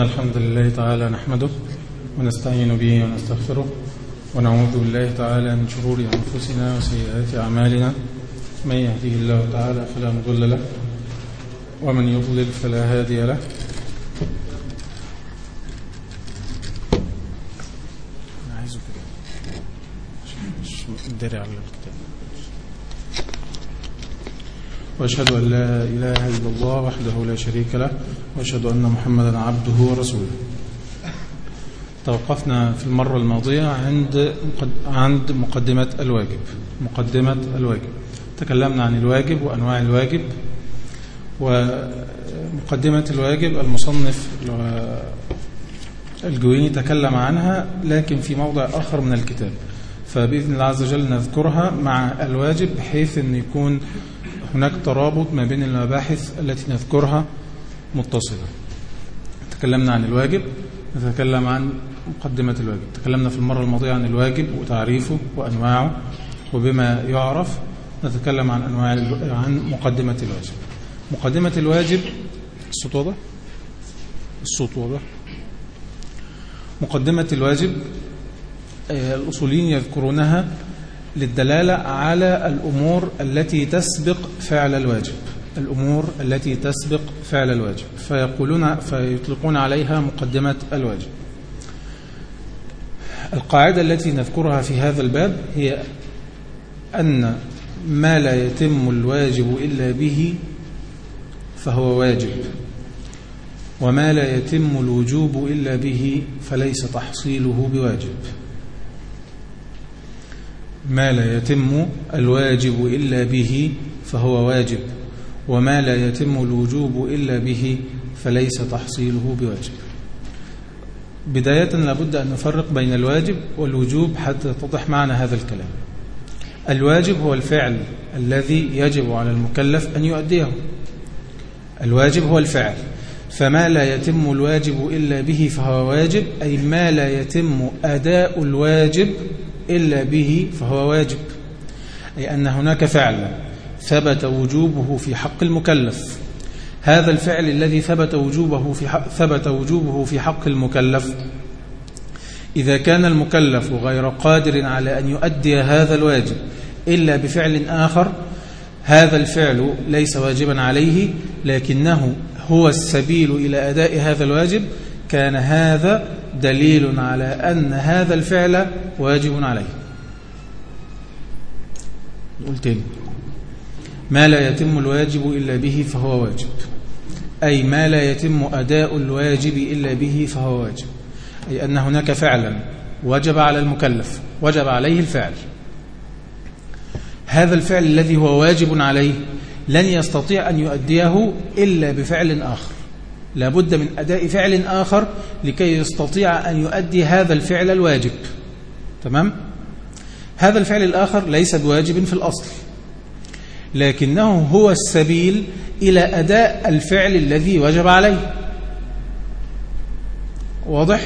إن الحمد لله تعالى نحمده ونستعين به ونستغفره ونعوذ بالله تعالى من شرور أنفسنا وسيئات أعمالنا. من يهده الله تعالى فلا مضل له ومن يضلل فلا هادي له. أنا عايزه كده مش على الكتاب وأشهد أن لا إله إلا الله وحده لا شريك له وأشهد أن محمدا عبده ورسوله. توقفنا في المرة الماضية عند عند مقدمة الواجب مقدمة الواجب. تكلمنا عن الواجب وأنواع الواجب ومقدمة الواجب المصنف الجويني تكلم عنها لكن في موضع آخر من الكتاب. فبإذن الله عز وجل نذكرها مع الواجب بحيث أن يكون هناك ترابط ما بين المباحث التي نذكرها متصلة. تكلمنا عن الواجب نتكلم عن مقدمة الواجب. تكلمنا في المرة الماضية عن الواجب وتعريفه وأنواعه وبما يعرف نتكلم عن أنواع عن مقدمة الواجب. مقدمة الواجب الصوت واضح؟ الصوت واضح. مقدمة الواجب الأصوليين يذكرونها للدلالة على الأمور التي تسبق فعل الواجب. الأمور التي تسبق فعل الواجب فيقولون فيطلقون عليها مقدمة الواجب. القاعدة التي نذكرها في هذا الباب هي أن ما لا يتم الواجب إلا به فهو واجب وما لا يتم الوجوب إلا به فليس تحصيله بواجب. ما لا يتم الواجب إلا به فهو واجب. وما لا يتم الوجوب إلا به فليس تحصيله بواجب. بداية لابد أن نفرق بين الواجب والوجوب حتى يتضح معنى هذا الكلام. الواجب هو الفعل الذي يجب على المكلف أن يؤديه. الواجب هو الفعل. فما لا يتم الواجب إلا به فهو واجب أي ما لا يتم أداء الواجب إلا به فهو واجب. أي أن هناك فعلا. ثبت وجوبه في حق المكلف. هذا الفعل الذي ثبت وجوبه في حق ثبت وجوبه في حق المكلف. إذا كان المكلف غير قادر على أن يؤدي هذا الواجب إلا بفعل آخر هذا الفعل ليس واجبا عليه لكنه هو السبيل إلى أداء هذا الواجب. كان هذا دليل على أن هذا الفعل واجب عليه. تاني. ما لا يتم الواجب إلا به فهو واجب. أي ما لا يتم أداء الواجب إلا به فهو واجب. أي أن هناك فعلا وجب على المكلف وجب عليه الفعل. هذا الفعل الذي هو واجب عليه لن يستطيع أن يؤديه إلا بفعل آخر. لابد من أداء فعل آخر لكي يستطيع أن يؤدي هذا الفعل الواجب. تمام؟ هذا الفعل الآخر ليس بواجب في الأصل. لكنه هو السبيل إلى أداء الفعل الذي وجب عليه واضح؟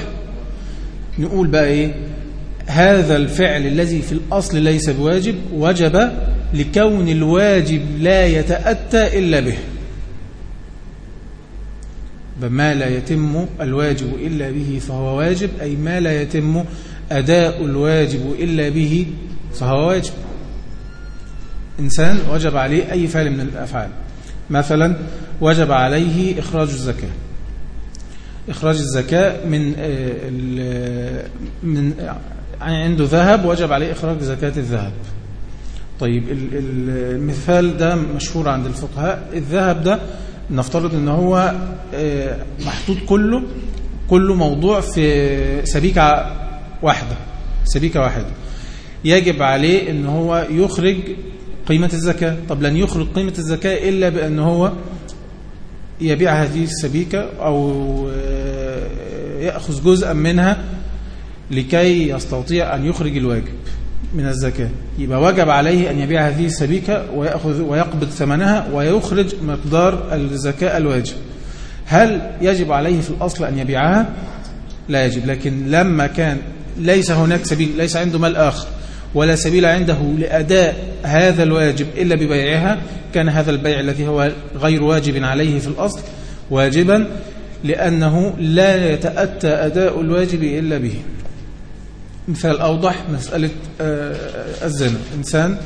نقول بقى إيه؟ هذا الفعل الذي في الأصل ليس بواجب وجب لكون الواجب لا يتأتى إلا به ما لا يتم الواجب إلا به فهو واجب أي ما لا يتم أداء الواجب إلا به فهو واجب إنسان وجب عليه أي فعل من الأفعال. مثلا وجب عليه إخراج الزكاة. إخراج الزكاة من من عنده ذهب وجب عليه إخراج زكاة الذهب. طيب المثال ده مشهور عند الفقهاء. الذهب ده نفترض إن هو محطوط كله كله موضوع في سبيكة واحدة سبيكة واحدة. يجب عليه إن هو يخرج قيمة الزكاة. طب لن يخرج قيمة الزكاة إلا بأن هو يبيع هذه السبيكة أو يأخذ جزءا منها لكي يستطيع أن يخرج الواجب من الزكاة. يبقى وجب عليه أن يبيع هذه السبيكة ويأخذ ويقبض ثمنها ويخرج مقدار الزكاة الواجب. هل يجب عليه في الأصل أن يبيعها؟ لا يجب. لكن لما كان ليس هناك سبيل ليس عنده مال آخر ولا سبيل عنده لأداء هذا الواجب إلا ببيعها كان هذا البيع الذي هو غير واجب عليه في الأصل واجبا لأنه لا يتأتى أداء الواجب إلا به. مثال أوضح مسألة الزنا. إنسان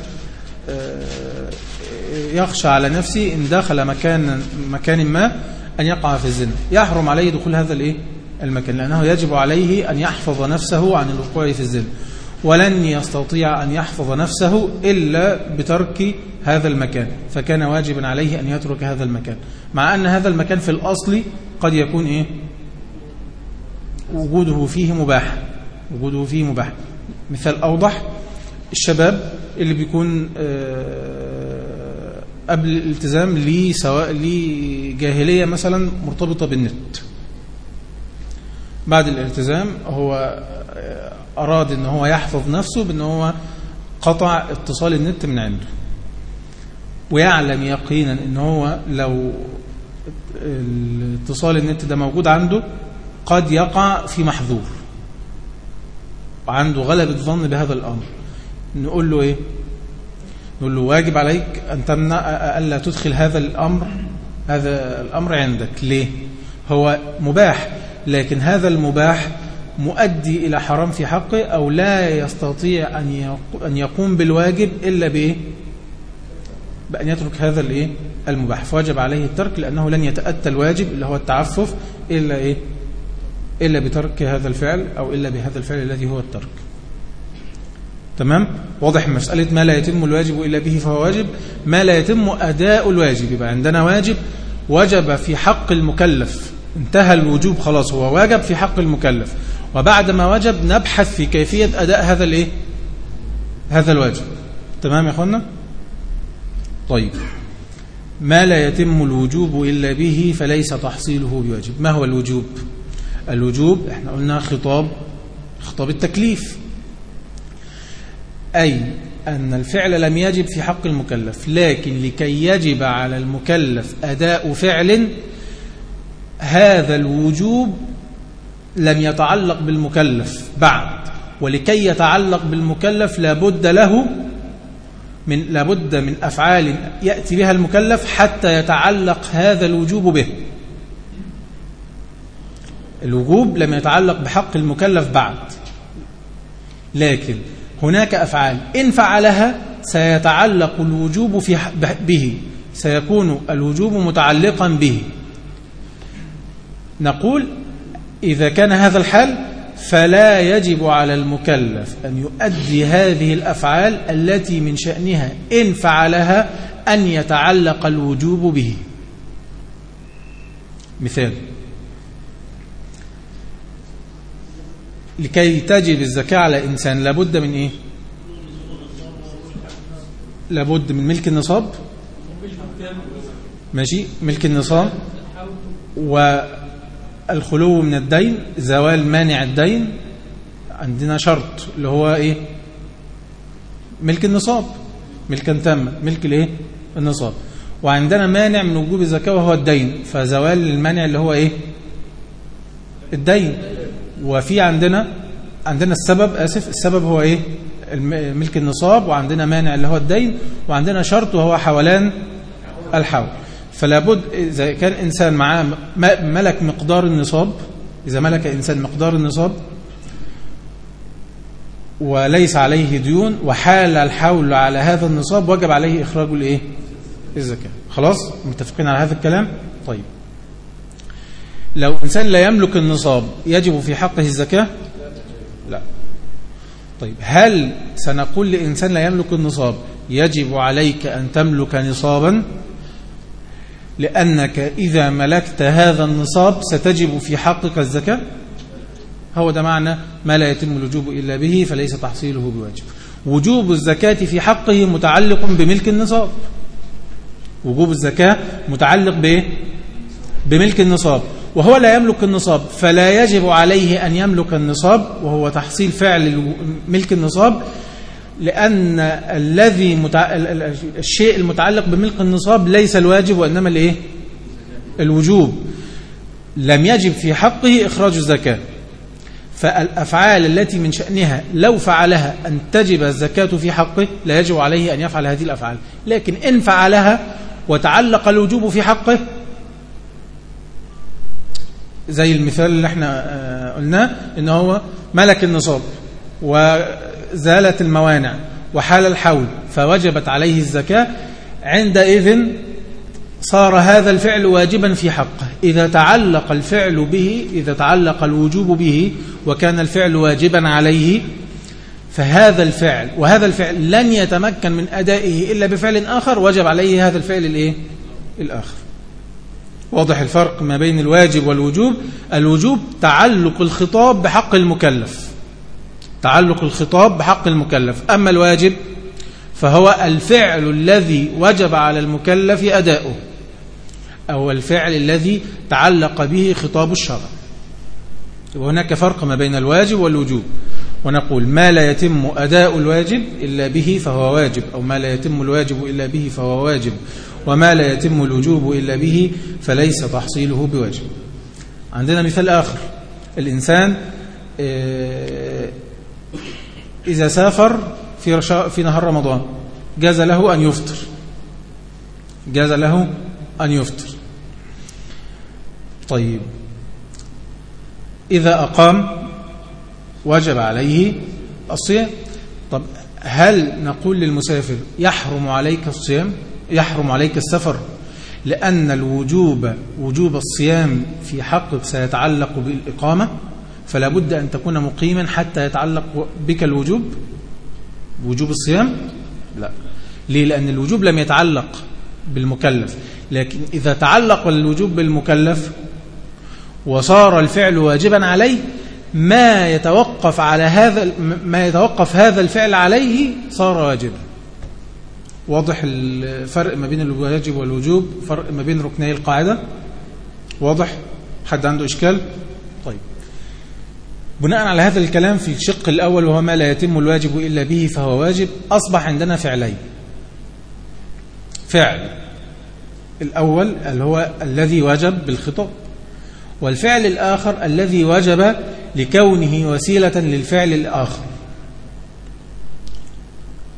يخشى على نفسه إن دخل مكان مكان ما أن يقع في الزنا. يحرم عليه دخول هذا الإيه؟ المكان لأنه يجب عليه أن يحفظ نفسه عن الوقوع في الزنا. ولن يستطيع أن يحفظ نفسه إلا بترك هذا المكان فكان واجبا عليه أن يترك هذا المكان مع أن هذا المكان في الأصل قد يكون إيه؟ وجوده فيه مباح وجوده فيه مباح. مثال أوضح الشباب اللي بيكون قبل الالتزام ليه سواء ليه جاهلية مثلا مرتبطة بالنت. بعد الالتزام هو أراد إن هو يحفظ نفسه بإن هو قطع اتصال النت من عنده. ويعلم يقينا إن هو لو اتصال النت ده موجود عنده قد يقع في محظور. وعنده غلبة ظن بهذا الأمر. نقول له إيه؟ نقول له واجب عليك أن تمنع ألا تدخل هذا الأمر هذا الأمر عندك. ليه؟ هو مباح. لكن هذا المباح مؤدي إلى حرام في حقه أو لا يستطيع أن يقوم بالواجب إلا بإيه بأن يترك هذا الإيه؟ المباح. فوجب عليه الترك لأنه لن يتأتى الواجب اللي هو التعفف إلا إيه؟ إلا بترك هذا الفعل أو إلا بهذا الفعل الذي هو الترك. تمام؟ واضح مسألة ما لا يتم الواجب إلا به فهو واجب. ما لا يتم أداء الواجب يبقى عندنا واجب وجب في حق المكلف. انتهى الوجوب خلاص هو واجب في حق المكلف. وبعد ما وجب نبحث في كيفية أداء هذا الإيه؟ هذا الواجب. تمام يا أخوانا طيب. ما لا يتم الوجوب إلا به فليس تحصيله بواجب. ما هو الوجوب؟ الوجوب إحنا قلنا خطاب خطاب التكليف. أي أن الفعل لم يجب في حق المكلف لكن لكي يجب على المكلف أداء فعل هذا الوجوب لم يتعلق بالمكلف بعد ولكي يتعلق بالمكلف لابد له من لابد من أفعال يأتي بها المكلف حتى يتعلق هذا الوجوب به. الوجوب لم يتعلق بحق المكلف بعد. لكن هناك أفعال إن فعلها سيتعلق الوجوب في به سيكون الوجوب متعلقا به. نقول إذا كان هذا الحال فلا يجب على المكلف أن يؤدي هذه الأفعال التي من شأنها إن فعلها أن يتعلق الوجوب به. مثال لكي تجب الزكاة على إنسان لابد من إيه؟ لابد من ملك النصاب؟ ماشي ملك النصاب والخلو من الدين زوال مانع الدين. عندنا شرط اللي هو إيه؟ ملك النصاب. ملكا تاما. ملك الإيه؟ النصاب. وعندنا مانع من وجوب الزكاة وهو الدين. فزوال المانع اللي هو إيه؟ الدين. وفي عندنا عندنا السبب آسف السبب هو إيه؟ ملك النصاب. وعندنا مانع اللي هو الدين. وعندنا شرط وهو حولان الحول. فلا بد إذا كان إنسان معاه ملك مقدار النصاب إذا ملك إنسان مقدار النصاب وليس عليه ديون وحال الحول على هذا النصاب وجب عليه إخراج الإيه؟ الزكاة. خلاص؟ متفقين على هذا الكلام؟ طيب. لو إنسان لا يملك النصاب يجب في حقه الزكاة؟ لا. طيب. هل سنقول لإنسان لا يملك النصاب يجب عليك أن تملك نصابا؟ لأنك إذا ملكت هذا النصاب ستجب في حقك الزكاة. هو ده معنى ما لا يتم الوجوب إلا به فليس تحصيله بواجب. وجوب الزكاة في حقه متعلق بملك النصاب. وجوب الزكاة متعلق بإيه؟ بملك النصاب. وهو لا يملك النصاب فلا يجب عليه أن يملك النصاب وهو تحصيل فعل ملك النصاب لأن الذي متع... الشيء المتعلق بملك النصاب ليس الواجب وإنما الإيه؟ الوجوب. لم يجب في حقه إخراج الزكاة. فالأفعال التي من شأنها لو فعلها أن تجب الزكاة في حقه لا يجب عليه أن يفعل هذه الأفعال. لكن إن فعلها وتعلق الوجوب في حقه زي المثال اللي إحنا آه، قلناه إن هو ملك النصاب. وزالت الموانع وحال الحول فوجبت عليه الزكاة. عندئذ صار هذا الفعل واجبا في حقه. إذا تعلق الفعل به إذا تعلق الوجوب به وكان الفعل واجبا عليه فهذا الفعل وهذا الفعل لن يتمكن من أدائه إلا بفعل آخر وجب عليه هذا الفعل الإيه؟ الآخر. واضح الفرق ما بين الواجب والوجوب؟ الوجوب تعلق الخطاب بحق المكلف. تعلق الخطاب بحق المكلف. أما الواجب فهو الفعل الذي وجب على المكلف أداؤه أو الفعل الذي تعلق به خطاب الشرع. وهناك فرق ما بين الواجب والوجوب. ونقول ما لا يتم أداء الواجب إلا به فهو واجب أو ما لا يتم الواجب إلا به فهو واجب وما لا يتم الوجوب إلا به فليس تحصيله بواجب. عندنا مثال آخر. الإنسان آه، إذا سافر في في نهار رمضان جاز له أن يفطر. جاز له أن يفطر. طيب. إذا أقام وجب عليه الصيام. طب هل نقول للمسافر يحرم عليك الصيام؟ يحرم عليك السفر؟ لأن الوجوب وجوب الصيام في حقك سيتعلق بالإقامة؟ فلا بد أن تكون مقيما حتى يتعلق بك الوجوب وجوب الصيام؟ لا. ليه؟ لأن الوجوب لم يتعلق بالمكلف. لكن إذا تعلق الوجوب بالمكلف وصار الفعل واجبا عليه ما يتوقف على هذا ما يتوقف هذا الفعل عليه صار واجبا. واضح الفرق ما بين الواجب والوجوب فرق ما بين ركني القاعدة؟ واضح؟ حد عنده إشكال؟ بناء على هذا الكلام في الشق الأول وهو ما لا يتم الواجب إلا به فهو واجب أصبح عندنا فعلين. فعل الأول اللي هو الذي وجب بالخطاب والفعل الآخر الذي وجب لكونه وسيلة للفعل الآخر.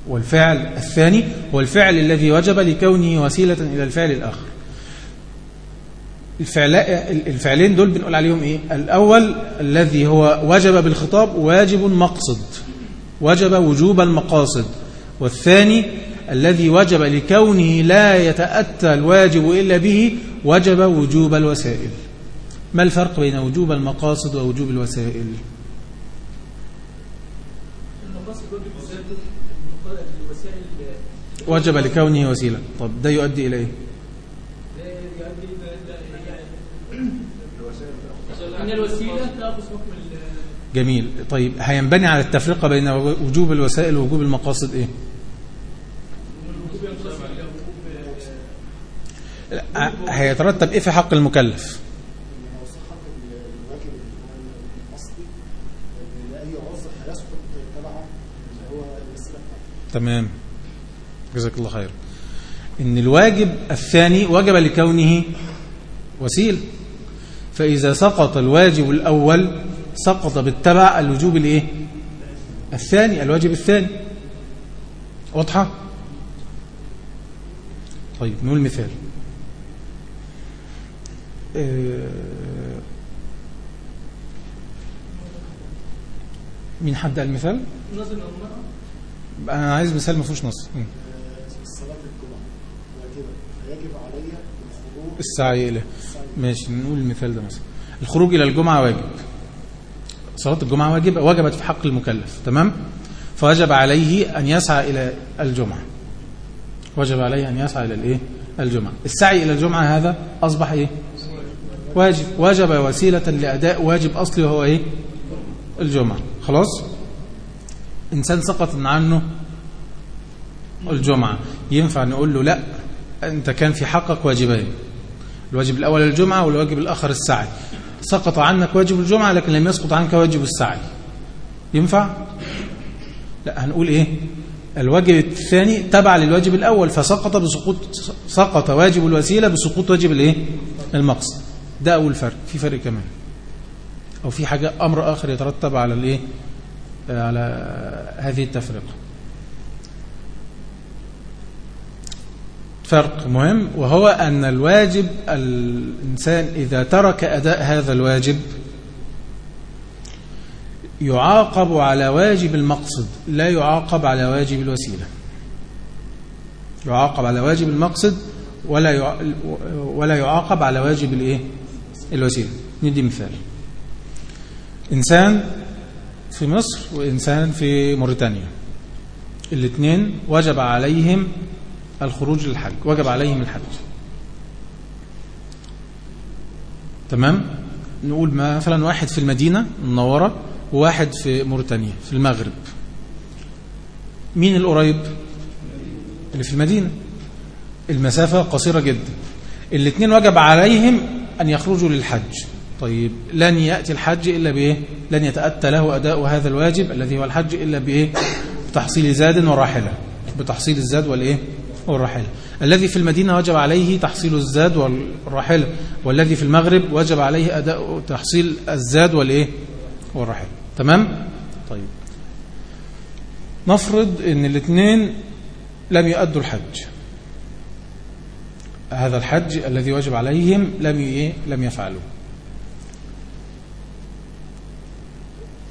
والفعل الثاني هو الفعل الذي وجب لكونه وسيلة إلى الفعل الآخر. الفعلين دول بنقول عليهم إيه؟ الأول الذي هو وجب بالخطاب واجب مقصد وجب وجوب المقاصد والثاني الذي وجب لكونه لا يتأتى الواجب إلا به وجب وجوب الوسائل. ما الفرق بين وجوب المقاصد ووجوب الوسائل؟ وجب لكونه وسيلة. طب ده يؤدي إلى إيه؟ جميل. طيب هينبني على التفرقة بين وجوب الوسائل ووجوب المقاصد إيه؟ هيترتب إيه في حق المكلف؟ تمام. جزاك الله خير. إن الواجب الثاني وجب لكونه وسيل فإذا سقط الواجب الأول سقط بالتبع الوجوب الإيه؟ الثاني الواجب الثاني. واضحة؟ طيب نقول مثال. آه، مين حد المثال أنا عايز مثال ما فيهوش نص. صلاة الجمعة. واجبه فيجب علي الخروج السعي إليه. ماشي نقول المثال ده مثلا. الخروج إلى الجمعة واجب. صلاة الجمعة واجب وجبت في حق المكلف تمام؟ فوجب عليه أن يسعى إلى الجمعة. وجب عليه أن يسعى إلى الإيه؟ الجمعة. السعي إلى الجمعة هذا أصبح إيه؟ واجب. وجب وسيلة لأداء واجب أصلي وهو إيه؟ الجمعة. خلاص؟ إنسان سقط عنه الجمعة ينفع نقول له لا أنت كان في حقك واجبين. الواجب الأول الجمعة والواجب الآخر السعي. سقط عنك واجب الجمعة لكن لم يسقط عنك واجب السعي. ينفع؟ لا هنقول إيه؟ الواجب الثاني تبع للواجب الأول فسقط بسقوط سقط واجب الوسيلة بسقوط واجب الإيه؟ المقصد. ده أول فرق. في فرق كمان. أو في حاجة أمر آخر يترتب على الإيه؟ على هذه التفرقة. فرق مهم وهو أن الواجب الإنسان إذا ترك أداء هذا الواجب يعاقب على واجب المقصد لا يعاقب على واجب الوسيلة. يعاقب على واجب المقصد ولا ولا يعاقب على واجب الإيه؟ الوسيلة. ندي مثال. إنسان في مصر وإنسان في موريتانيا. الاثنين وجب عليهم الخروج للحج وجب عليهم الحج. تمام؟ نقول مثلا واحد في المدينة المنورة وواحد في موريتانيا في المغرب. مين القريب؟ اللي في المدينة. المسافة قصيرة جدا. الاثنين وجب عليهم أن يخرجوا للحج. طيب لن يأتي الحج إلا بإيه؟ لن يتأتى له أداء هذا الواجب الذي هو الحج إلا بإيه؟ بتحصيل زاد وراحلة. بتحصيل الزاد والإيه؟ والراحلة الذي في المدينة وجب عليه تحصيل الزاد والراحلة والذي في المغرب وجب عليه أداء تحصيل الزاد والإيه؟ والراحلة تمام؟ طيب. نفرض إن الاثنين لم يؤدوا الحج. هذا الحج الذي وجب عليهم لم لم يفعلوا.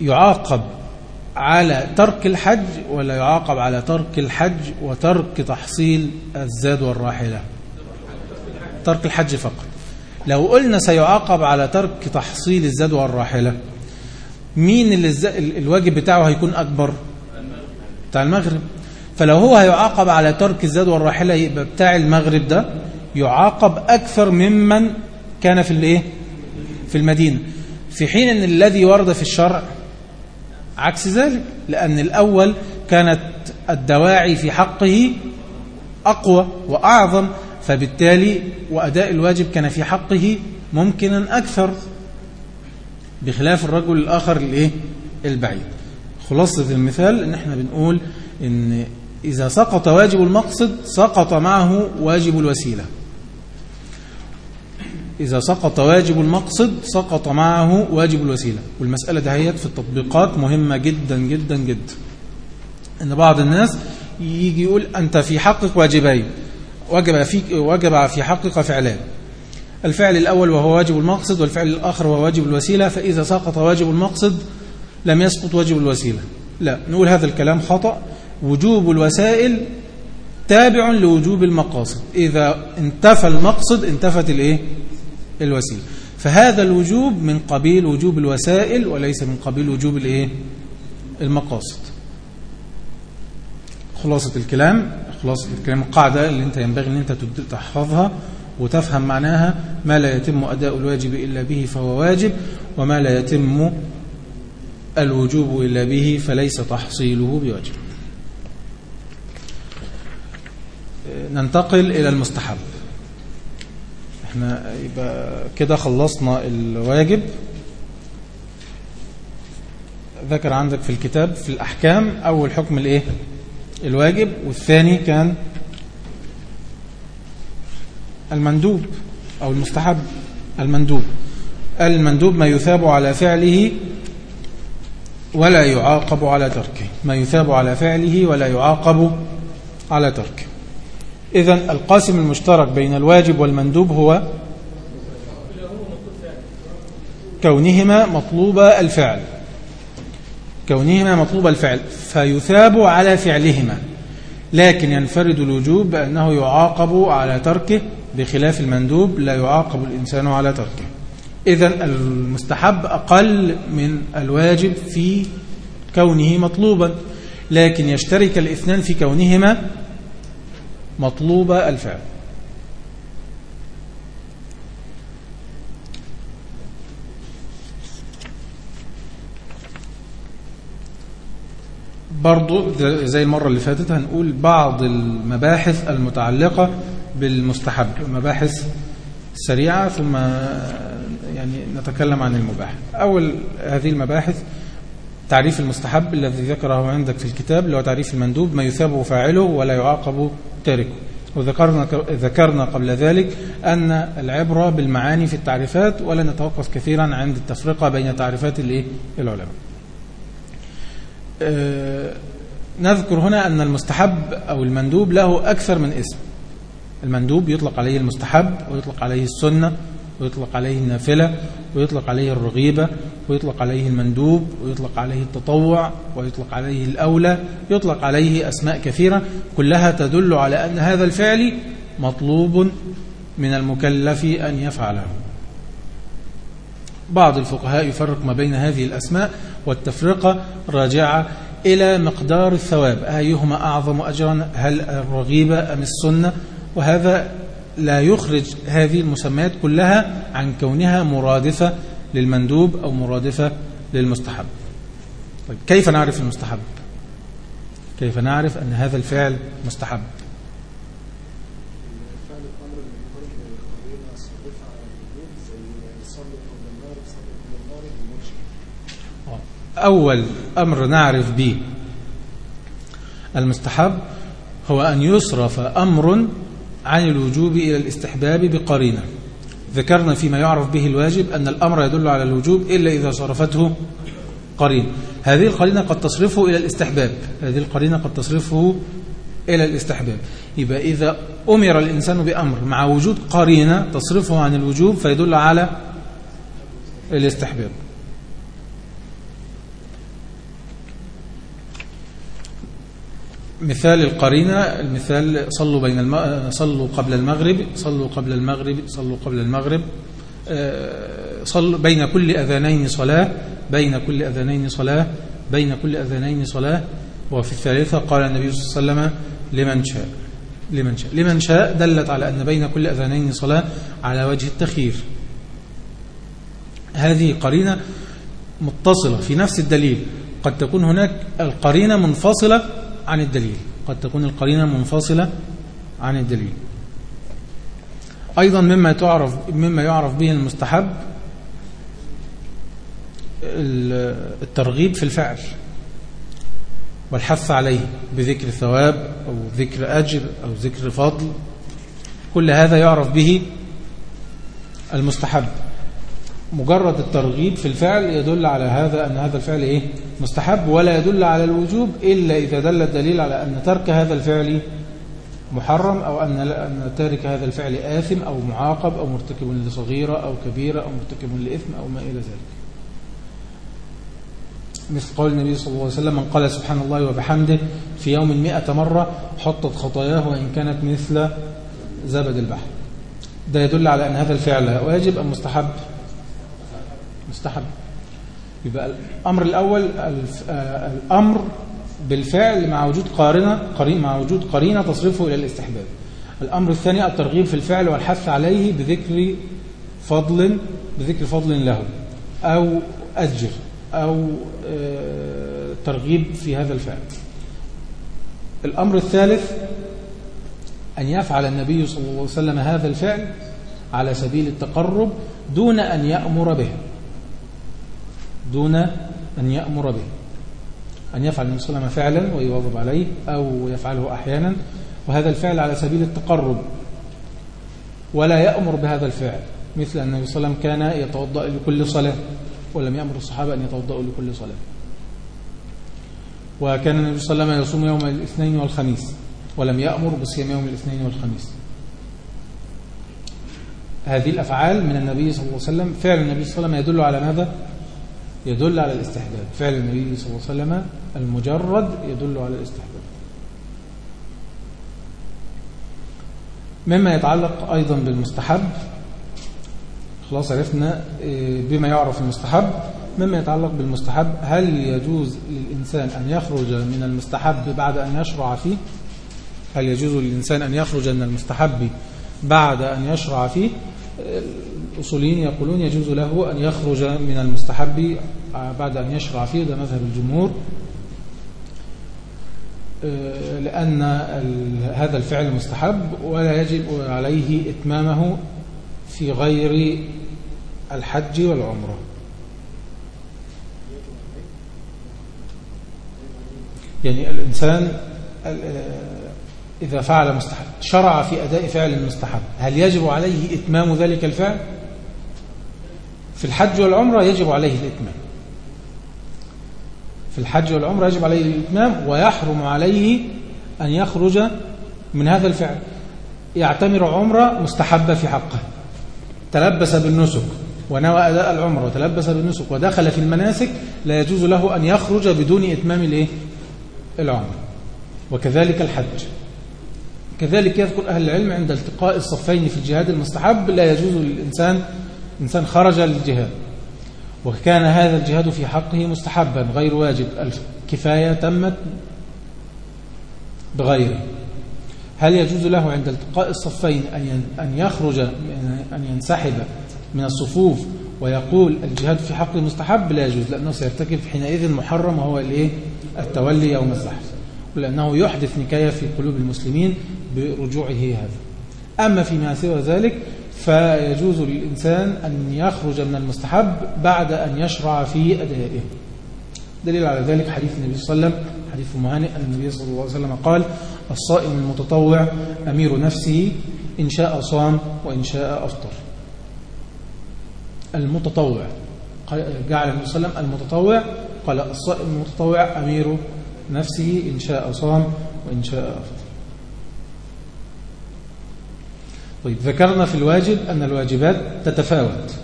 يعاقب على ترك الحج ولا يعاقب على ترك الحج وترك تحصيل الزاد والراحلة؟ ترك الحج فقط. لو قلنا سيعاقب على ترك تحصيل الزاد والراحلة مين اللي الواجب بتاعه هيكون أكبر؟ بتاع المغرب. فلو هو هيعاقب على ترك الزاد والراحلة يبقى بتاع المغرب ده يعاقب أكثر ممن كان في الإيه؟ في المدينة. في حين أن الذي ورد في الشرع عكس ذلك لأن الأول كانت الدواعي في حقه أقوى وأعظم فبالتالي وأداء الواجب كان في حقه ممكنا أكثر بخلاف الرجل الآخر الايه البعيد. خلاصة المثال إن إحنا بنقول إن إذا سقط واجب المقصد سقط معه واجب الوسيلة. إذا سقط واجب المقصد سقط معه واجب الوسيلة. والمسألة دهيت في التطبيقات مهمة جدا جدا جدا. إن بعض الناس يجي يقول أنت في حقك واجبين. وجب, فيك وجب في حقك فعلان. الفعل الأول وهو واجب المقصد والفعل الآخر وهو واجب الوسيلة. فإذا سقط واجب المقصد لم يسقط واجب الوسيلة. لا نقول هذا الكلام خطأ. وجوب الوسائل تابع لوجوب المقاصد. إذا انتفى المقصد انتفت الإيه؟ الوسيلة. فهذا الوجوب من قبيل وجوب الوسائل وليس من قبيل وجوب الإيه؟ المقاصد. خلاصة الكلام خلاصة الكلام القاعدة اللي أنت ينبغي إن أنت تحفظها وتفهم معناها ما لا يتم أداء الواجب إلا به فهو واجب وما لا يتم الوجوب إلا به فليس تحصيله بواجب. ننتقل إلى المستحب. إحنا يبقى كده خلصنا الواجب. ذكر عندك في الكتاب في الأحكام أول حكم الإيه؟ الواجب والثاني كان المندوب أو المستحب المندوب. المندوب ما يثاب على فعله ولا يعاقب على تركه. ما يثاب على فعله ولا يعاقب على تركه. إذا القاسم المشترك بين الواجب والمندوب هو كونهما مطلوب الفعل. كونهما مطلوب الفعل فيثاب على فعلهما لكن ينفرد الوجوب بأنه يعاقب على تركه بخلاف المندوب لا يعاقب الإنسان على تركه. إذا المستحب أقل من الواجب في كونه مطلوبا لكن يشترك الاثنان في كونهما مطلوب الفعل. برضو زي المرة اللي فاتت هنقول بعض المباحث المتعلقة بالمستحب مباحث سريعة ثم يعني نتكلم عن المباح. أول هذه المباحث تعريف المستحب الذي ذكره عندك في الكتاب اللي هو تعريف المندوب ما يثاب فاعله ولا يعاقب تاركه وذكرنا ذكرنا قبل ذلك أن العبرة بالمعاني في التعريفات ولا نتوقف كثيرا عند التفرقة بين تعريفات العلماء. آه، نذكر هنا أن المستحب أو المندوب له أكثر من اسم. المندوب يطلق عليه المستحب ويطلق عليه السنة ويطلق عليه النافلة ويطلق عليه الرغيبة ويطلق عليه المندوب ويطلق عليه التطوع ويطلق عليه الأولى يطلق عليه أسماء كثيرة كلها تدل على أن هذا الفعل مطلوب من المكلف أن يفعله. بعض الفقهاء يفرق ما بين هذه الأسماء والتفرقة راجعة إلى مقدار الثواب. أيهما أعظم أجرا؟ هل الرغيبة أم السنة؟ وهذا لا يخرج هذه المسميات كلها عن كونها مرادفة للمندوب أو مرادفة للمستحب. طيب كيف نعرف المستحب؟ كيف نعرف أن هذا الفعل مستحب؟ أول أمر نعرف به المستحب هو أن يصرف أمر عن الوجوب إلى الاستحباب بقرينة. ذكرنا فيما يعرف به الواجب أن الأمر يدل على الوجوب إلا إذا صرفته قرين. هذه القرينة قد تصرفه إلى الاستحباب. هذه القرينة قد تصرفه إلى الاستحباب. يبقى إذا أمر الإنسان بأمر مع وجود قرينة تصرفه عن الوجوب فيدل على الاستحباب. مثال القرينة المثال صلوا بين الم... صلوا قبل المغرب صلوا قبل المغرب صلوا قبل المغرب آه، صلوا بين كل أذانين صلاة بين كل أذانين صلاة بين كل أذانين صلاة. وفي الثالثة قال النبي صلى الله عليه وسلم لمن شاء. لمن شاء. لمن شاء دلت على أن بين كل أذانين صلاة على وجه التخيير. هذه قرينة متصلة في نفس الدليل. قد تكون هناك القرينة منفصلة عن الدليل. قد تكون القرينة منفصلة عن الدليل. أيضا مما تعرف مما يعرف به المستحب الترغيب في الفعل والحث عليه بذكر ثواب أو ذكر أجر أو ذكر فضل. كل هذا يعرف به المستحب. مجرد الترغيب في الفعل يدل على هذا أن هذا الفعل إيه؟ مستحب ولا يدل على الوجوب إلا إذا دل الدليل على أن ترك هذا الفعل محرم أو أن تارك هذا الفعل آثم أو معاقب أو مرتكب لصغيرة أو كبيرة أو مرتكب لإثم أو ما إلى ذلك. مثل قول النبي صلى الله عليه وسلم من قال سبحان الله وبحمده في يوم مئة مرة حطت خطاياه وإن كانت مثل زبد البحر. ده يدل على أن هذا الفعل واجب أم مستحب؟ مستحب. يبقى الأمر الأول آه، الأمر بالفعل مع وجود قارنة مع وجود قرينة تصرفه إلى الاستحباب. الأمر الثاني الترغيب في الفعل والحث عليه بذكر فضل بذكر فضل له أو أجر أو آه، ترغيب في هذا الفعل. الأمر الثالث أن يفعل النبي صلى الله عليه وسلم هذا الفعل على سبيل التقرب دون أن يأمر به. دون أن يأمر به. أن يفعل النبي صلى الله عليه وسلم فعلا ويواظب عليه أو يفعله أحيانا. وهذا الفعل على سبيل التقرب. ولا يأمر بهذا الفعل. مثل أن النبي صلى الله عليه وسلم كان يتوضأ لكل صلاة ولم يأمر الصحابة أن يتوضأوا لكل صلاة. وكان النبي صلى الله عليه وسلم يصوم يوم الاثنين والخميس ولم يأمر بصيام يوم الاثنين والخميس. هذه الأفعال من النبي صلى الله عليه وسلم. فعل النبي صلى الله عليه وسلم يدل على ماذا؟ يدل على الاستحباب. فعل النبي صلى الله عليه وسلم المجرد يدل على الاستحباب. مما يتعلق أيضا بالمستحب خلاص عرفنا آه، بما يعرف المستحب. مما يتعلق بالمستحب هل يجوز للإنسان أن يخرج من المستحب بعد أن يشرع فيه؟ هل يجوز للإنسان أن يخرج من المستحب بعد أن يشرع فيه؟ الأصوليين يقولون يجوز له أن يخرج من المستحب بعد أن يشرع فيه ده مذهب الجمهور. آه، لأن هذا الفعل مستحب ولا يجب عليه إتمامه في غير الحج والعمرة. يعني الإنسان إذا فعل مستحب شرع في أداء فعل مستحب هل يجب عليه إتمام ذلك الفعل؟ في الحج والعمرة يجب عليه الإتمام. في الحج والعمرة يجب عليه الإتمام ويحرم عليه أن يخرج من هذا الفعل. يعتمر عمرة مستحبة في حقه. تلبس بالنسك ونوى أداء العمرة وتلبس بالنسك ودخل في المناسك لا يجوز له أن يخرج بدون إتمام الإيه؟ العمرة. وكذلك الحج. كذلك يذكر أهل العلم عند التقاء الصفين في الجهاد المستحب لا يجوز للإنسان إنسان خرج للجهاد وكان هذا الجهاد في حقه مستحبا غير واجب. الكفاية تمت بغيره. هل يجوز له عند التقاء الصفين أن يخرج أن ينسحب من الصفوف ويقول الجهاد في حق مستحب؟ لا يجوز لأنه سيرتكب حينئذ محرم وهو الايه التولي يوم الزحف ولأنه يحدث نكاية في قلوب المسلمين برجوعه هذا. أما فيما سوى ذلك فيجوز للإنسان أن يخرج من المستحب بعد أن يشرع في أدائه. دليل على ذلك حديث النبي صلى الله عليه وسلم حديث مهانئ النبي صلى الله عليه وسلم قال الصائم المتطوع أمير نفسه إن شاء صام وإن شاء أفطر. المتطوع جعل النبي صلى الله عليه وسلم المتطوع قال الصائم المتطوع أمير نفسه إن شاء صام وإن شاء أفطر. طيب ذكرنا في الواجب أن الواجبات تتفاوت.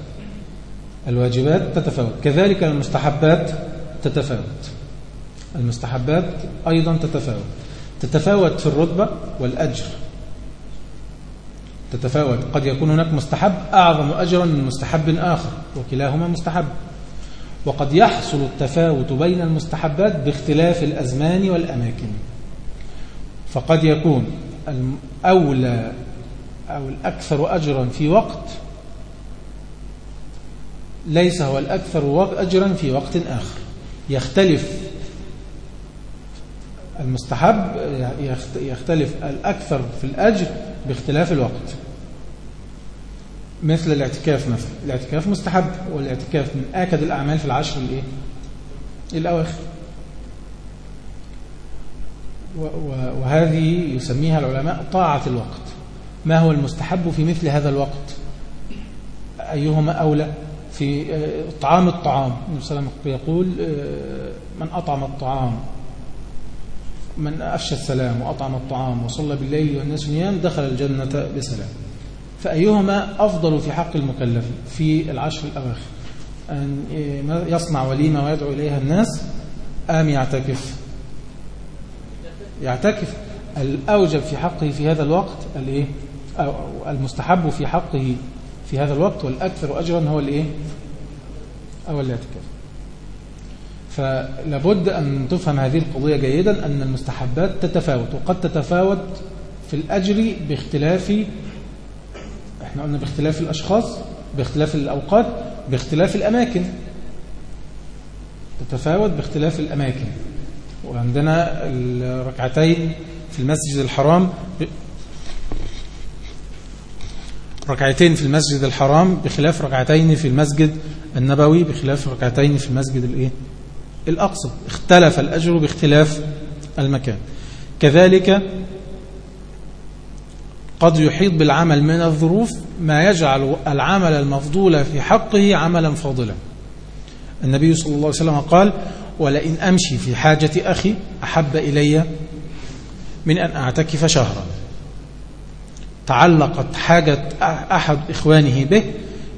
الواجبات تتفاوت. كذلك المستحبات تتفاوت. المستحبات أيضا تتفاوت. تتفاوت في الرتبة والأجر. تتفاوت. قد يكون هناك مستحب أعظم أجرا من مستحب آخر وكلاهما مستحب. وقد يحصل التفاوت بين المستحبات باختلاف الأزمان والأماكن. فقد يكون الأولى أو الأكثر أجرا في وقت ليس هو الأكثر أجرا في وقت آخر. يختلف المستحب يختلف الأكثر في الأجر باختلاف الوقت. مثل الاعتكاف مثلا الاعتكاف مستحب والاعتكاف من آكد الأعمال في العشر الإيه؟ الأواخر. وهذه يسميها العلماء طاعة الوقت. ما هو المستحب في مثل هذا الوقت؟ أيهما أولى في طعام الطعام؟ النبي صلى الله عليه وسلم يقول من أطعم الطعام من أفشى السلام وأطعم الطعام وصلى بالليل والناس نيام دخل الجنة بسلام. فأيهما أفضل في حق المكلف في العشر الأواخر؟ أن يصنع وليمة ويدعو إليها الناس؟ أم يعتكف؟ يعتكف. الأوجب في حقه في هذا الوقت الإيه؟ المستحب في حقه في هذا الوقت والأكثر أجرا هو الإيه؟ أو الاعتكاف فلابد أن تفهم هذه القضية جيدا أن المستحبات تتفاوت وقد تتفاوت في الأجر باختلاف إحنا قلنا باختلاف الأشخاص باختلاف الأوقات باختلاف الأماكن. تتفاوت باختلاف الأماكن. وعندنا الركعتين في المسجد الحرام ركعتين في المسجد الحرام بخلاف ركعتين في المسجد النبوي بخلاف ركعتين في المسجد الإيه؟ الأقصى. اختلف الأجر باختلاف المكان. كذلك قد يحيط بالعمل من الظروف ما يجعل العمل المفضول في حقه عملا فاضلا. النبي صلى الله عليه وسلم قال ولئن أمشي في حاجة أخي أحب إلي من أن أعتكف شهرا. تعلقت حاجة أحد إخوانه به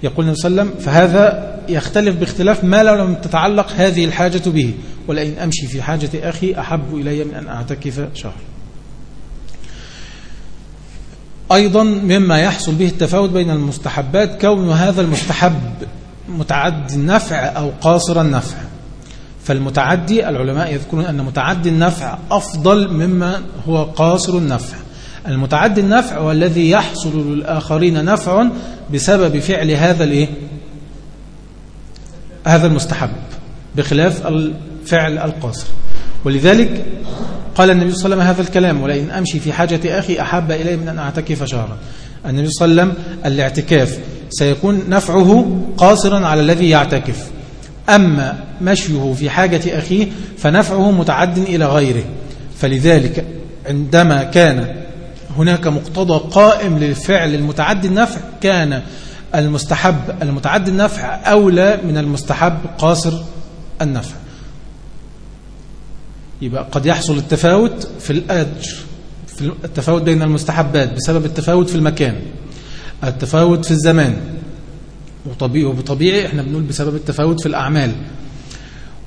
يقول النبي صلى الله عليه وسلم فهذا يختلف باختلاف ما لو لم تتعلق هذه الحاجة به. ولئن أمشي في حاجة أخي أحب إلي من أن أعتكف شهر أيضا مما يحصل به التفاوت بين المستحبات كون هذا المستحب متعدي النفع أو قاصر النفع. فالمتعدي العلماء يذكرون أن متعدي النفع أفضل مما هو قاصر النفع. المتعدي النفع هو الذي يحصل للآخرين نفع بسبب فعل هذا الإيه؟ هذا المستحب بخلاف الفعل القاصر. ولذلك قال النبي صلى الله عليه وسلم هذا الكلام ولئن أمشي في حاجة أخي أحب إلي من أن أعتكف شهرا. النبي صلى الله عليه وسلم الاعتكاف سيكون نفعه قاصرا على الذي يعتكف. أما مشيه في حاجة أخيه فنفعه متعد إلى غيره. فلذلك عندما كان هناك مقتضى قائم للفعل المتعد النفع. كان المستحب المتعد النفع أولى من المستحب قاصر النفع. يبقى قد يحصل التفاوت في الأجر في التفاوت بين المستحبات بسبب التفاوت في المكان التفاوت في الزمان. وطبيعي وبطبيعي إحنا بنقول بسبب التفاوت في الأعمال.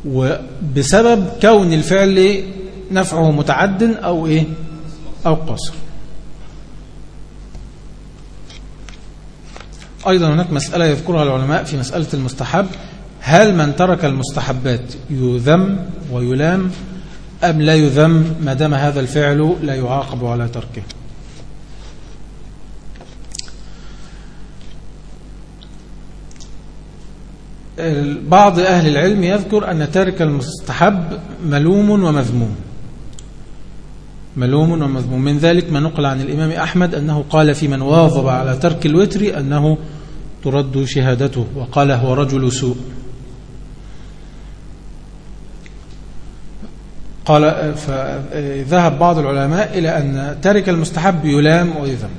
وبسبب كون الفعل نفعه متعد أو إيه؟ أو قاصر. أيضا هناك مسألة يذكرها العلماء في مسألة المستحب. هل من ترك المستحبات يذم ويلام؟ أم لا يذم؟ ما دام هذا الفعل لا يعاقب على تركه. بعض أهل العلم يذكر أن تارك المستحب ملوم ومذموم. ملوم ومذموم. من ذلك ما نقل عن الإمام أحمد أنه قال في من واظب على ترك الوتر أنه ترد شهادته وقال هو رجل سوء. قال فذهب بعض العلماء إلى أن تارك المستحب يلام ويذم.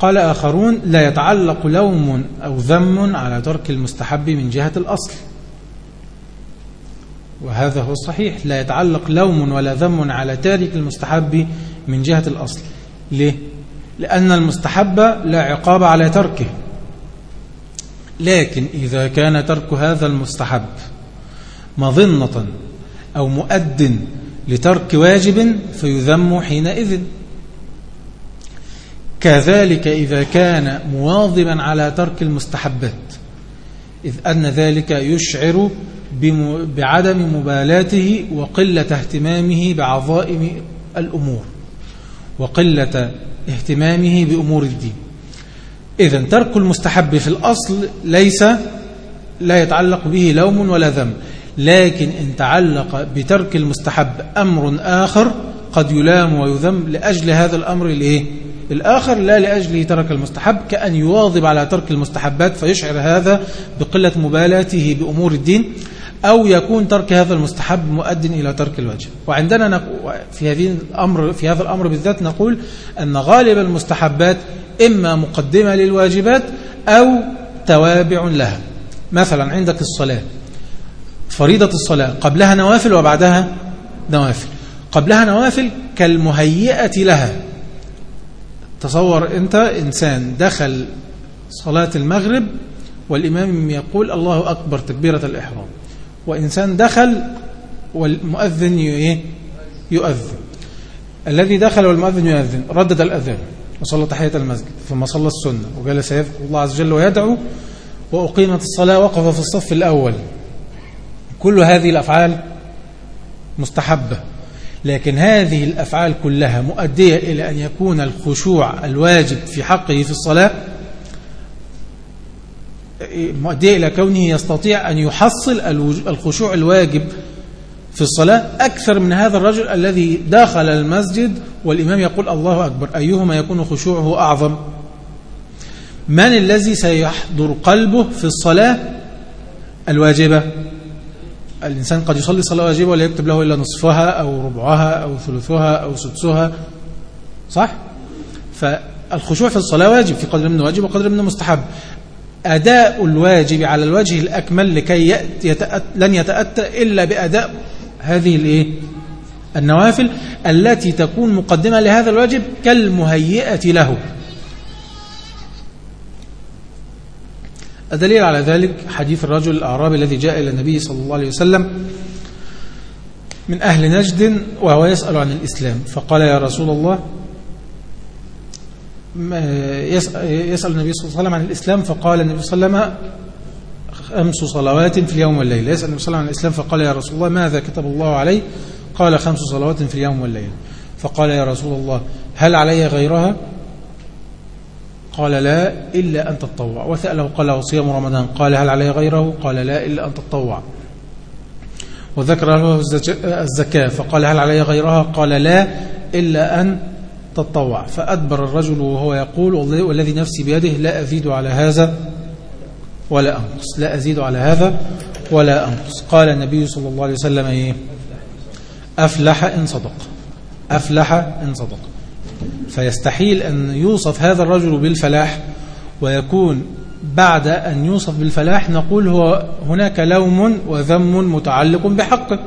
قال آخرون لا يتعلق لوم أو ذم على ترك المستحب من جهة الأصل. وهذا هو الصحيح. لا يتعلق لوم ولا ذم على تارك المستحب من جهة الأصل. ليه؟ لأن المستحب لا عقاب على تركه. لكن إذا كان ترك هذا المستحب مظنة أو مؤد لترك واجب فيذم حينئذ. كذلك إذا كان مواظبا على ترك المستحبات إذ أن ذلك يشعر بعدم مبالاته وقلة اهتمامه بعظائم الأمور وقلة اهتمامه بأمور الدين إذا ترك المستحب في الأصل ليس لا يتعلق به لوم ولا ذم لكن إن تعلق بترك المستحب أمر آخر قد يلام ويذم لأجل هذا الأمر الإيه؟ الآخر لا لأجله ترك المستحب كأن يواظب على ترك المستحبات فيشعر هذا بقلة مبالاته بأمور الدين أو يكون ترك هذا المستحب مؤد إلى ترك الواجب وعندنا في هذه الأمر في هذا الأمر بالذات نقول أن غالب المستحبات إما مقدمة للواجبات أو توابع لها. مثلا عندك الصلاة. فريضة الصلاة. قبلها نوافل وبعدها نوافل. قبلها نوافل كالمهيئة لها. تصور أنت إنسان دخل صلاة المغرب والإمام يقول الله أكبر تكبيرة الإحرام. وإنسان دخل والمؤذن يؤذن. الذي دخل والمؤذن يؤذن. ردد الأذان وصلى تحية المسجد ثم صلى السنة وجلس يذكر الله عز وجل ويدعو وأقيمت الصلاة وقف في الصف الأول. كل هذه الأفعال مستحبة لكن هذه الأفعال كلها مؤدية إلى أن يكون الخشوع الواجب في حقه في الصلاة مؤدية إلى كونه يستطيع أن يحصل الخشوع الواجب في الصلاة أكثر من هذا الرجل الذي داخل المسجد والإمام يقول الله أكبر أيهما يكون خشوعه أعظم؟ من الذي سيحضر قلبه في الصلاة؟ الواجبة. الإنسان قد يصلي صلاة واجبة ولا يكتب له إلا نصفها أو ربعها أو ثلثها أو سدسها. صح؟ فالخشوع في الصلاة واجب في قدر من واجب وقدر من مستحب أداء الواجب على الوجه الأكمل لكي يتأت لن يتأتى إلا بأداء هذه الإيه؟ النوافل التي تكون مقدمة لهذا الواجب كالمهيئة له الدليل على ذلك حديث الرجل الأعرابي الذي جاء إلى النبي صلى الله عليه وسلم من أهل نجد وهو يسأل عن الإسلام فقال يا رسول الله يسأل النبي صلى الله عليه وسلم عن الإسلام فقال النبي صلى الله عليه وسلم خمس صلوات في اليوم والليل. يسأل النبي صلى الله عليه وسلم عن الإسلام فقال يا رسول الله ماذا كتب الله عليه قال خمس صلوات في اليوم والليل. فقال يا رسول الله هل علي غيرها؟ قال لا إلا أن تتطوع. وسأله قال وصيام رمضان. قال هل علي غيره؟ قال لا إلا أن تتطوع. وذكر له الزكاة. فقال هل علي غيرها؟ قال لا إلا أن تتطوع. فأدبر الرجل وهو يقول والذي نفسي بيده لا أزيد على هذا ولا أنقص. لا أزيد على هذا ولا أنقص. قال النبي صلى الله عليه وسلم إيه؟ أفلح إن صدق. أفلح إن صدق. فيستحيل أن يوصف هذا الرجل بالفلاح ويكون بعد أن يوصف بالفلاح نقول هو هناك لوم وذم متعلق بحقه.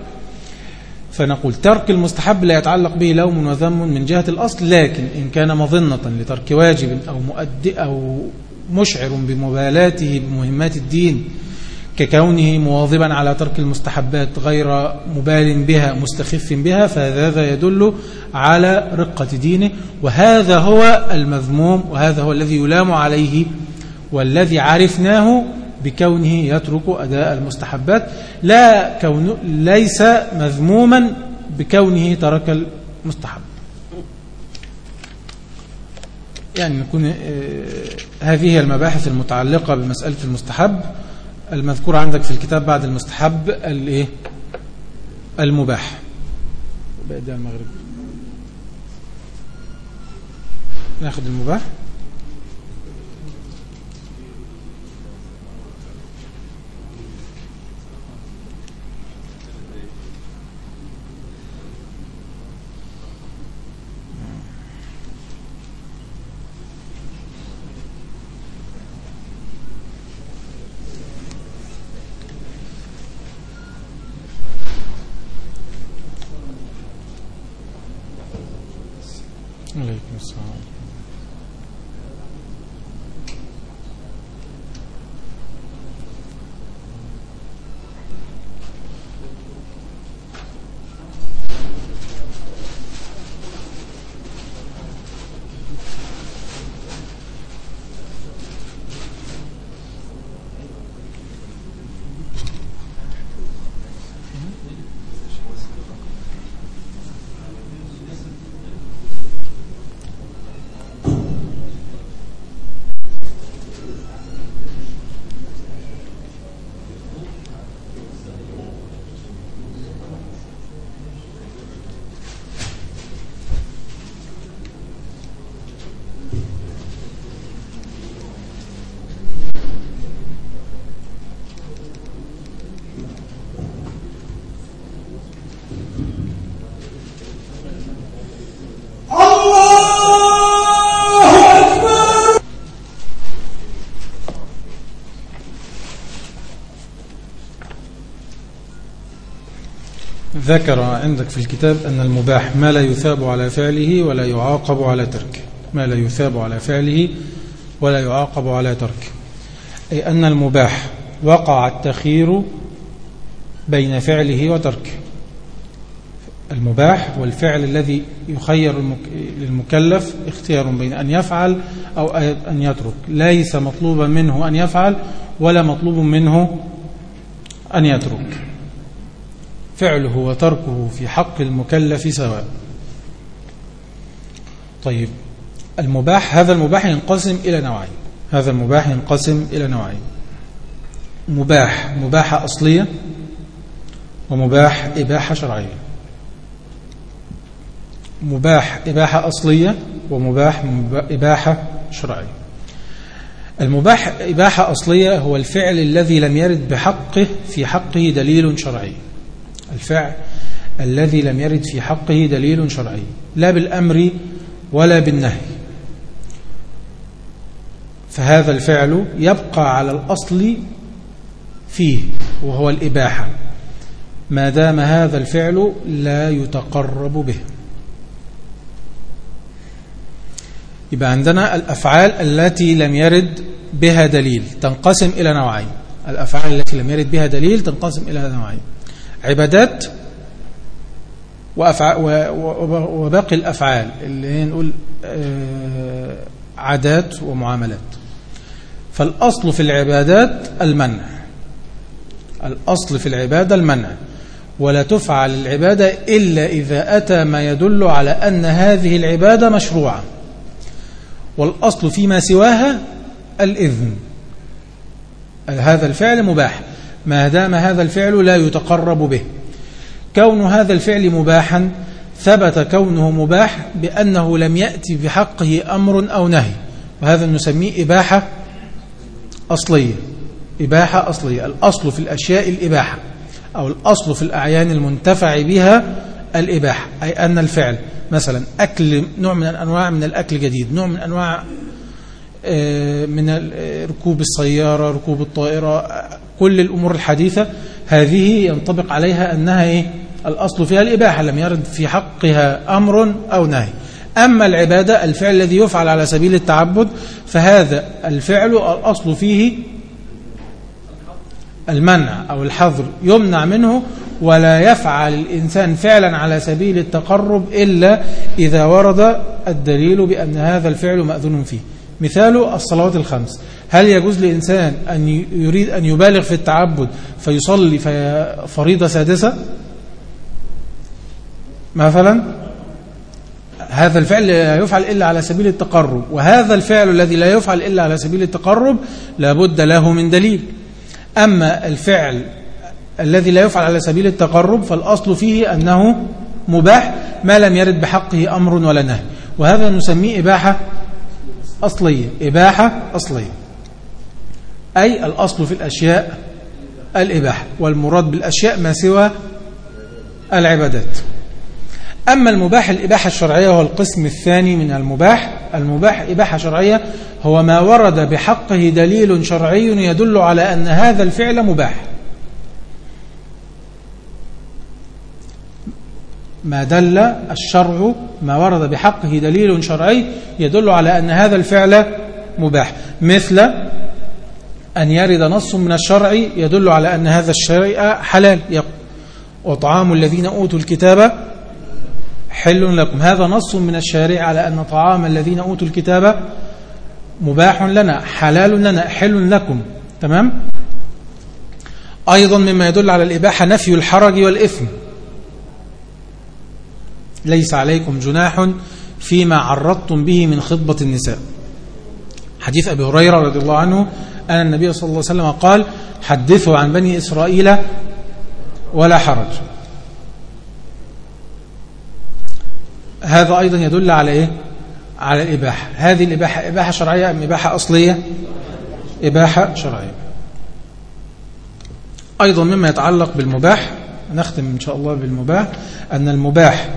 فنقول ترك المستحب لا يتعلق به لوم وذم من جهة الأصل لكن إن كان مظنة لترك واجب أو مؤدي أو مشعر بمبالاته بمهمات الدين ككونه مواظبا على ترك المستحبات غير مبال بها مستخف بها فهذا يدل على رقة دينه. وهذا هو المذموم وهذا هو الذي يلام عليه والذي عرفناه بكونه يترك أداء المستحبات. لا كون ليس مذموما بكونه ترك المستحب. يعني نكون آه، هذه المباحث المتعلقة بمسألة المستحب. المذكور عندك في الكتاب بعد المستحب الإيه؟ المباح. بقى المغرب. ناخد المباح. ذكر عندك في الكتاب أن المباح ما لا يثاب على فعله ولا يعاقب على تركه. ما لا يثاب على فعله ولا يعاقب على تركه. أي أن المباح وقع التخير بين فعله وتركه. المباح والفعل الذي يخير للمكلف اختيار بين أن يفعل أو أن يترك. ليس مطلوبا منه أن يفعل ولا مطلوب منه أن يترك. فعله وتركه في حق المكلف سواء. طيب المباح هذا المباح ينقسم إلى نوعين. هذا المباح ينقسم إلى نوعين. مباح مباحة أصلية ومباح إباحة شرعية. مباح إباحة أصلية ومباح إباحة شرعية. المباح إباحة أصلية هو الفعل الذي لم يرد بحقه في حقه دليل شرعي. الفعل الذي لم يرد في حقه دليل شرعي لا بالأمر ولا بالنهي. فهذا الفعل يبقى على الأصل فيه وهو الإباحة. ما دام هذا الفعل لا يتقرب به. يبقى عندنا الأفعال التي لم يرد بها دليل تنقسم إلى نوعين. الأفعال التي لم يرد بها دليل تنقسم إلى نوعين. عبادات وباقي الأفعال اللي هي نقول آه، عادات ومعاملات. فالأصل في العبادات المنع. الأصل في العبادة المنع. ولا تفعل العبادة إلا إذا أتى ما يدل على أن هذه العبادة مشروعة. والأصل فيما سواها الإذن. هذا الفعل مباح. ما دام هذا الفعل لا يتقرب به. كون هذا الفعل مباحا ثبت كونه مباح بأنه لم يأتي بحقه أمر أو نهي. وهذا نسميه إباحة أصلية. إباحة أصلية. الأصل في الأشياء الإباحة أو الأصل في الأعيان المنتفع بها الإباحة أي أن الفعل مثلا أكل نوع من الأنواع من الأكل جديد نوع من أنواع من ركوب السيارة ركوب الطائرة كل الأمور الحديثة هذه ينطبق عليها أنها إيه؟ الأصل فيها الإباحة لم يرد في حقها أمر أو نهي أما العبادة الفعل الذي يفعل على سبيل التعبد فهذا الفعل الأصل فيه المنع أو الحظر يمنع منه ولا يفعل الإنسان فعلا على سبيل التقرب إلا إذا ورد الدليل بأن هذا الفعل مأذون فيه مثال الصلوات الخمس. هل يجوز لإنسان أن يريد أن يبالغ في التعبد فيصلي فريضة سادسة؟ مثلا هذا الفعل لا يفعل إلا على سبيل التقرب وهذا الفعل الذي لا يفعل إلا على سبيل التقرب لابد له من دليل. أما الفعل الذي لا يفعل على سبيل التقرب فالأصل فيه أنه مباح ما لم يرد بحقه أمر ولا نهي. وهذا نسميه إباحة أصلية إباحة أصلية أي الأصل في الأشياء الإباحة والمراد بالأشياء ما سوى العبادات. أما المباح الإباحة الشرعية هو القسم الثاني من المباح. المباح إباحة شرعية هو ما ورد بحقه دليل شرعي يدل على أن هذا الفعل مباح. ما دل الشرع ما ورد بحقه دليل شرعي يدل على أن هذا الفعل مباح. مثل أن يرد نص من الشرع يدل على أن هذا الشيء حلال. وطعام الذين أوتوا الكتاب حل لكم. هذا نص من الشارع على أن طعام الذين أوتوا الكتاب مباح لنا حلال لنا حل لكم. تمام؟ أيضا مما يدل على الإباحة نفي الحرج والإثم. ليس عليكم جناح فيما عرضتم به من خطبة النساء. حديث أبي هريرة رضي الله عنه أن النبي صلى الله عليه وسلم قال حدثوا عن بني إسرائيل ولا حرج. هذا أيضا يدل على إيه؟ على الإباحة. هذه الإباحة إباحة شرعية أم إباحة أصلية؟ إباحة شرعية. أيضا مما يتعلق بالمباح نختم إن شاء الله بالمباح أن المباح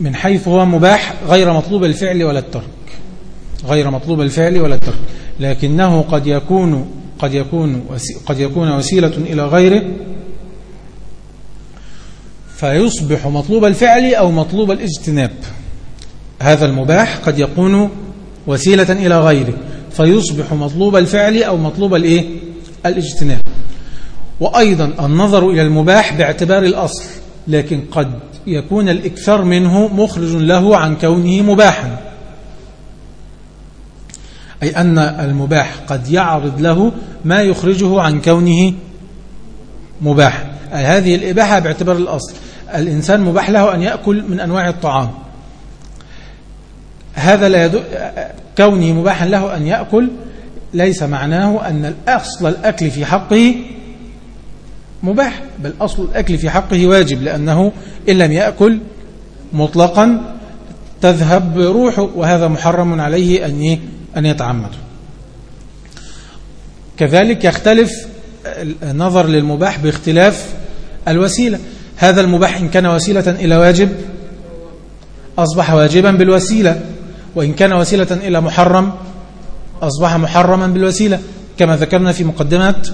من حيث هو مباح غير مطلوب الفعل ولا الترك. غير مطلوب الفعل ولا الترك. لكنه قد يكون قد يكون قد يكون وسيلة إلى غيره فيصبح مطلوب الفعل أو مطلوب الاجتناب. هذا المباح قد يكون وسيلة إلى غيره فيصبح مطلوب الفعل أو مطلوب الإيه؟ الاجتناب. وأيضا النظر إلى المباح باعتبار الأصل لكن قد يكون الإكثار منه مخرج له عن كونه مباحا. أي أن المباح قد يعرض له ما يخرجه عن كونه مباحا أي هذه الإباحة باعتبار الأصل. الإنسان مباح له أن يأكل من أنواع الطعام. هذا لا يدل كونه مباحا له أن يأكل ليس معناه أن الأصل الأكل في حقه مباح بل أصل الأكل في حقه واجب لأنه إن لم يأكل مطلقا تذهب روحه وهذا محرم عليه أن أن يتعمد. كذلك يختلف النظر للمباح باختلاف الوسيلة. هذا المباح إن كان وسيلة إلى واجب أصبح واجبا بالوسيلة وإن كان وسيلة إلى محرم أصبح محرما بالوسيلة كما ذكرنا في مقدمات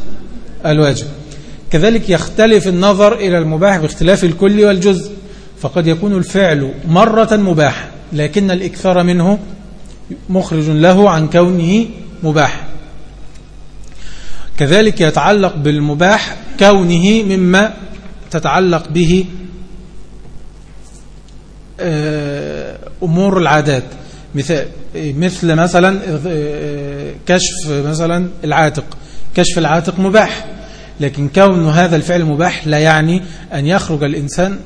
الواجب. كذلك يختلف النظر إلى المباح باختلاف الكل والجزء فقد يكون الفعل مرة مباح لكن الإكثار منه مخرج له عن كونه مباح. كذلك يتعلق بالمباح كونه مما تتعلق به آه، أمور العادات. مثل مثل مثلا آه، كشف مثلا العاتق. كشف العاتق مباح. لكن كون هذا الفعل مباح لا يعني أن يخرج الإنسان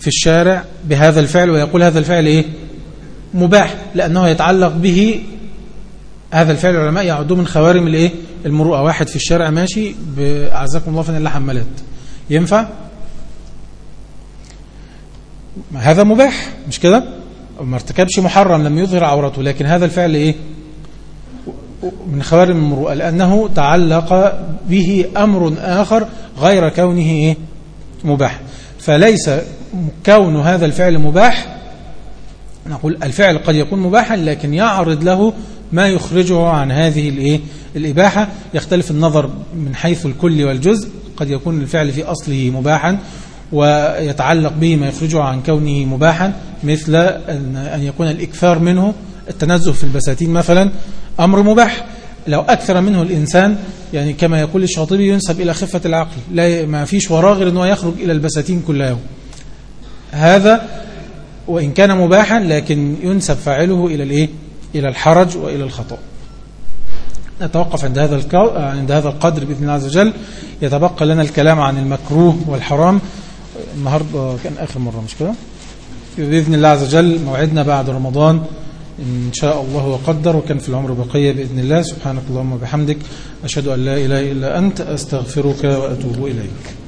في الشارع بهذا الفعل ويقول هذا الفعل إيه؟ مباح لأنه يتعلق به هذا الفعل العلماء يعدوه من خوارم الإيه؟ المروءة. واحد في الشارع ماشي أعزكم الله فين الله حملات ينفع؟ هذا مباح مش كده؟ ما ارتكبش محرم لم يظهر عورته لكن هذا الفعل إيه؟ من خوارم المروءة لأنه تعلق به أمر آخر غير كونه؟ مباح فليس كون هذا الفعل مباح نقول الفعل قد يكون مباحا لكن يعرض له ما يخرجه عن هذه؟ الإباحة يختلف النظر من حيث الكل والجزء قد يكون الفعل في أصله مباحا ويتعلق به ما يخرجه عن كونه مباحا مثل أن يكون الإكثار منه التنزه في البساتين مثلا أمر مباح. لو أكثر منه الإنسان يعني كما يقول الشاطبي ينسب إلى خفة العقل. لا ما فيش وراه غير أنه يخرج إلى البساتين كل يوم. هذا وإن كان مباحا لكن ينسب فاعله إلى الإيه؟ إلى الحرج وإلى الخطأ. نتوقف عند هذا عند هذا القدر بإذن الله عز وجل. يتبقى لنا الكلام عن المكروه والحرام. النهارده كان آخر مرة مش كده؟ بإذن الله عز وجل موعدنا بعد رمضان. إن شاء الله وقدر وكان في العمر بقية بإذن الله. سبحانك اللهم وبحمدك. أشهد أن لا إله إلا أنت. أستغفرك وأتوب إليك.